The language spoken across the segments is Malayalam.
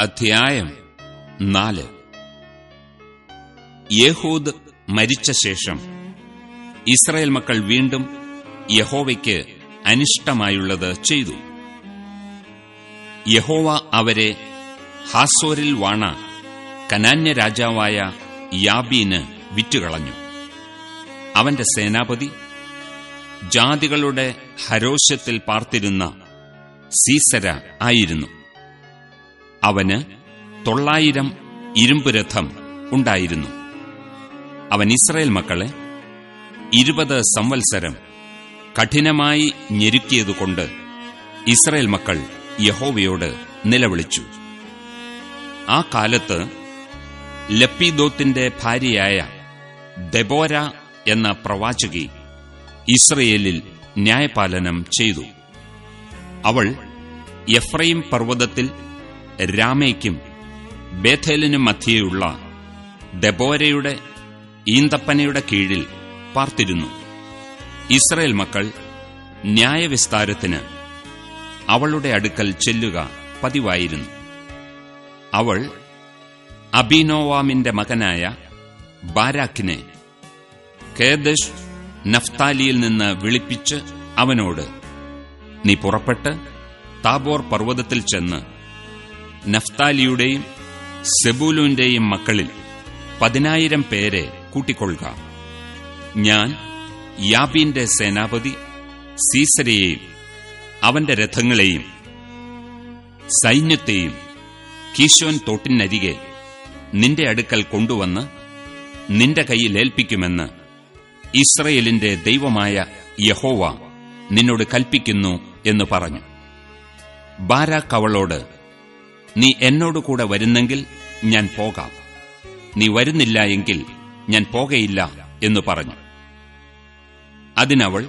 അധ്യായം നാല്. യഹൂദ് മരിച്ച ശേഷം ഇസ്രായേൽ മക്കൾ വീണ്ടും യഹോവയ്ക്ക് അനിഷ്ടമായുള്ളത് ചെയ്തു. യഹോവ അവരെ ഹാസോരിൽ വാണ കനാന്യ രാജാവായ യാബീന് വിറ്റുകളഞ്ഞു. അവന്റെ സേനാപതി ജാതികളുടെ ഹരോശത്തിൽ പാർത്തിരുന്ന സീസര ആയിരുന്നു. അവന് തൊള്ളായിരം ഇരുമ്പുരഥം ഉണ്ടായിരുന്നു. അവൻ ഇസ്രായേൽ മക്കളെ ഇരുപത് സംവത്സരം കഠിനമായി ഞെരുക്കിയതുകൊണ്ട് ഇസ്രായേൽ മക്കൾ യഹോവയോട് നിലവിളിച്ചു. ആ കാലത്ത് ലപ്പിദോത്തിന്റെ ഭാര്യയായ ദബോര എന്ന പ്രവാചകി ഇസ്രയേലിൽ ന്യായപാലനം ചെയ്തു. അവൾ എഫ്രൈം പർവതത്തിൽ രാമയ്ക്കും ബേഥേലിനും മധ്യേയുള്ള ദബോരയുടെ ഈന്തപ്പനയുടെ കീഴിൽ പാർത്തിരുന്നു. ഇസ്രയേൽ മക്കൾ ന്യായവിസ്താരത്തിന് അവളുടെ അടുക്കൽ ചെല്ലുക പതിവായിരുന്നു. അവൾ അബിനോവാമിന്റെ മകനായ ബാരാക്കിനെ കേദഷ് നഫ്താലിയിൽ നിന്ന് വിളിപ്പിച്ച് അവനോട് നീ പുറപ്പെട്ട് താബോർ പർവതത്തിൽ ചെന്ന് നഫ്താലിയുടെയും സെബൂലുവിന്റെയും മക്കളിൽ പതിനായിരം പേരെ കൂട്ടിക്കൊള്ളുക. ഞാൻ യാബീന്റെ സേനാപതി സീസരയെയും അവന്റെ രഥങ്ങളെയും സൈന്യത്തെയും കീശോൻ തോട്ടിനരികെ നിന്റെ അടുക്കൽ കൊണ്ടുവന്ന് നിന്റെ കൈയിൽ ഏൽപ്പിക്കുമെന്ന് ഇസ്രയേലിന്റെ ദൈവമായ യഹോവ നിന്നോട് കൽപ്പിക്കുന്നു എന്ന് പറഞ്ഞു. ബാരാക്ക് അവളോട് നീ എന്നോടുകൂടെ വരുന്നെങ്കിൽ ഞാൻ പോകാം. നീ വരുന്നില്ല എങ്കിൽ ഞാൻ പോകയില്ല എന്ന് പറഞ്ഞു. അതിനവൾ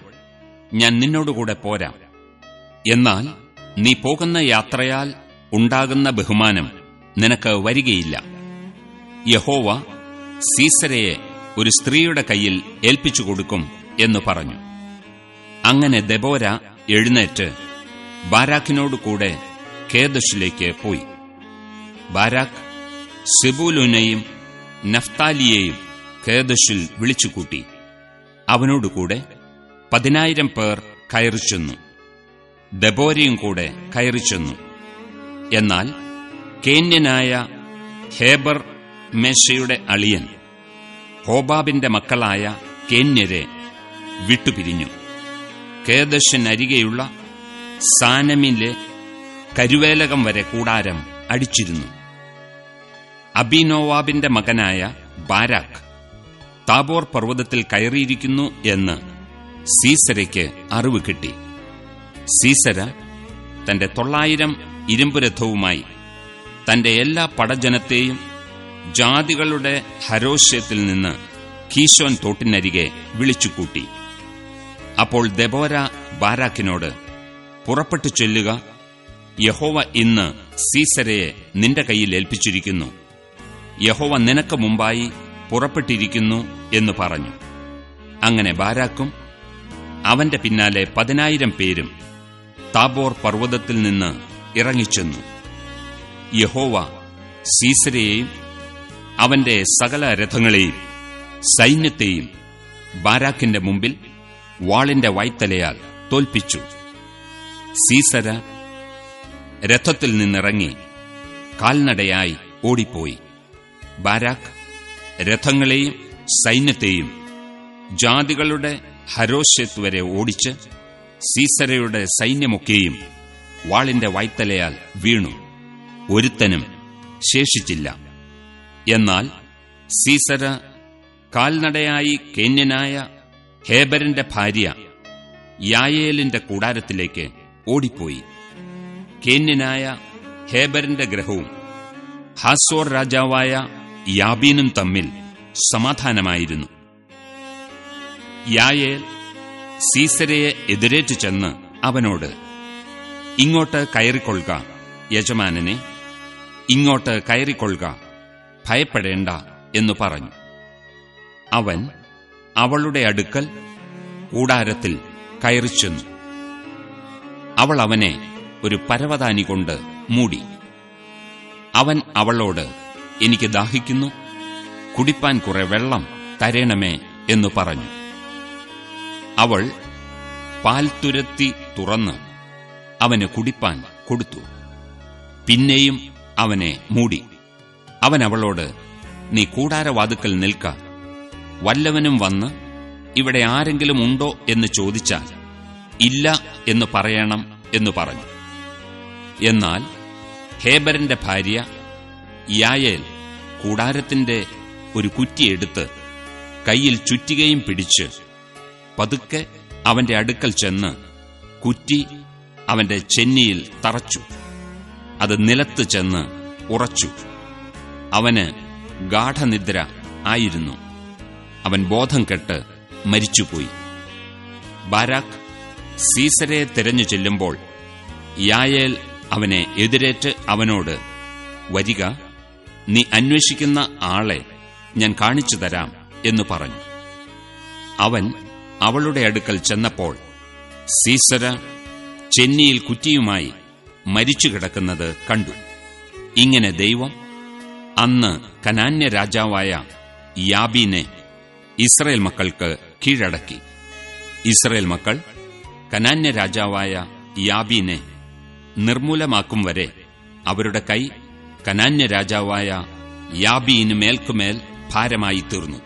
ഞാൻ നിന്നോടുകൂടെ പോരാം. എന്നാൽ നീ പോകുന്ന യാത്രയാൽ ഉണ്ടാകുന്ന ബഹുമാനം നിനക്ക് വരികയില്ല. യഹോവ സീസരയെ ഒരു സ്ത്രീയുടെ കയ്യിൽ ഏൽപ്പിച്ചു കൊടുക്കും എന്ന് പറഞ്ഞു. അങ്ങനെ ദബോര എഴുന്നേറ്റ് ബാരാഖിനോടുകൂടെ കേദശിലേക്ക് പോയി. ബാരാക്ക് സെബൂലുനെയും നഫ്താലിയെയും കേദശിൽ വിളിച്ചുകൂട്ടി. അവനോടുകൂടെ പതിനായിരം പേർ കയറിച്ചെന്നു. ദബോരയും കൂടെ കയറിച്ചെന്നു. എന്നാൽ കേന്യനായ ഹേബർ മേശയുടെ അളിയൻ ഹോബാബിന്റെ മക്കളായ കേന്യരെ വിട്ടുപിരിഞ്ഞു. കേദശനരികെയുള്ള സാനമിലെ കരുവേലകം വരെ കൂടാരം അടിച്ചിരുന്നു. അബിനോവാബിന്റെ മകനായ ബാരാക്ക് താബോർ പർവതത്തിൽ കയറിയിരിക്കുന്നു എന്ന് സീസരയ്ക്ക് അറിവ് കിട്ടി. സീസര തന്റെ തൊള്ളായിരം ഇരുമ്പുരഥവുമായി തന്റെ എല്ലാ പടജനത്തെയും ജാതികളുടെ ഹരോഷ്യത്തിൽ നിന്ന് കീശോൻ തോട്ടിനരികെ വിളിച്ചുകൂട്ടി. അപ്പോൾ ദബോര ബാരാക്കിനോട് പുറപ്പെട്ടു ചെല്ലുക. യഹോവ ഇന്ന് സീസരയെ നിന്റെ കയ്യിൽ ഏൽപ്പിച്ചിരിക്കുന്നു. യഹോവ നിനക്ക് മുമ്പായി പുറപ്പെട്ടിരിക്കുന്നു എന്ന് പറഞ്ഞു. അങ്ങനെ ബാരാക്കും അവന്റെ പിന്നാലെ പതിനായിരം പേരും താബോർ പർവതത്തിൽ നിന്ന് ഇറങ്ങിച്ചെന്നു. യഹോവ സീസരയെയും അവന്റെ സകല രഥങ്ങളെയും സൈന്യത്തെയും ബാരാക്കിന്റെ മുമ്പിൽ വാളിന്റെ വൈത്തലയാൽ തോൽപ്പിച്ചു. സീസര രഥത്തിൽ നിന്നിറങ്ങി കാൽനടയായി ഓടിപ്പോയി. ബാരാക്ക് രഥങ്ങളെയും സൈന്യത്തെയും ജാതികളുടെ ഹരോഷത്ത് വരെ ഓടിച്ച് സീസരയുടെ സൈന്യമൊക്കെയും വാളിന്റെ വായ്ത്തലയാൽ വീണു. ഒരുത്തനും ശേഷിച്ചില്ല. എന്നാൽ സീസര കാൽനടയായി കേന്യനായ ഹേബറിന്റെ ഭാര്യ യായേലിന്റെ കൂടാരത്തിലേക്ക് ഓടിപ്പോയി. കേന്യനായ ഹേബറിന്റെ ഗ്രഹവും ഹാസോർ രാജാവായ യാബീനും തമ്മിൽ സമാധാനമായിരുന്നു. യായേൽ സീസരയെ എതിരേറ്റു ചെന്ന് അവനോട് ഇങ്ങോട്ട് കയറിക്കൊള്ളുക യജമാനനെ ഇങ്ങോട്ട് കയറിക്കൊള്ളുക ഭയപ്പെടേണ്ട എന്നു പറഞ്ഞു. അവൻ അവളുടെ അടുക്കൽ കൂടാരത്തിൽ കയറിച്ചെന്നു അവൾ അവനെ ഒരു പരവതാനി കൊണ്ട് മൂടി. അവൻ അവളോട് എനിക്ക് ദാഹിക്കുന്നു. കുടിപ്പാൻ കുറെ വെള്ളം തരേണമേ എന്നു പറഞ്ഞു. അവൾ പാൽ തുരത്തി തുറന്ന് അവന് കുടിപ്പാൻ കൊടുത്തു. പിന്നെയും അവനെ മൂടി. അവൻ അവളോട് നീ കൂടാരവാതുക്കൽ നിൽക്ക. വല്ലവനും വന്ന് ഇവിടെ ആരെങ്കിലും ഉണ്ടോ എന്ന് ചോദിച്ചാൽ ഇല്ല എന്ന് പറയണം എന്ന് പറഞ്ഞു. എന്നാൽ ഹേബറിന്റെ ഭാര്യ യായേൽ കൂടാരത്തിന്റെ ഒരു കുറ്റിയെടുത്ത് കയ്യിൽ ചുറ്റികയും പിടിച്ച് പതുക്കെ അവന്റെ അടുക്കൽ ചെന്ന് കുറ്റി അവന്റെ ചെന്നിയിൽ തറച്ചു. അത് നിലത്ത് ചെന്ന് ഉറച്ചു. അവന് ഗാഠനിദ്ര ആയിരുന്നു. അവൻ ബോധം കെട്ട് മരിച്ചുപോയി. ബാരാക്ക് സീസരെ തിരഞ്ഞു ചെല്ലുമ്പോൾ യായേൽ അവനെ എതിരേറ്റ് അവനോട് വരിക നീ അന്വേഷിക്കുന്ന ആളെ ഞാൻ കാണിച്ചു തരാം എന്ന് പറഞ്ഞു. അവൻ അവളുടെ അടുക്കൽ ചെന്നപ്പോൾ സീസര ചെന്നിയിൽ കുറ്റിയുമായി മരിച്ചു കിടക്കുന്നത് കണ്ടു. ഇങ്ങനെ ദൈവം അന്ന് കനാന്യ രാജാവായ യാബീനെ ഇസ്രയേൽ മക്കൾക്ക് കീഴടക്കി. ഇസ്രയേൽ മക്കൾ കനാന്യ രാജാവായ യാബീനെ നിർമൂലമാക്കും വരെ അവരുടെ കൈ കനാന്യ രാജാവായ യാബീന് മേൽക്കുമേൽ ഭാരമായി തീർന്നു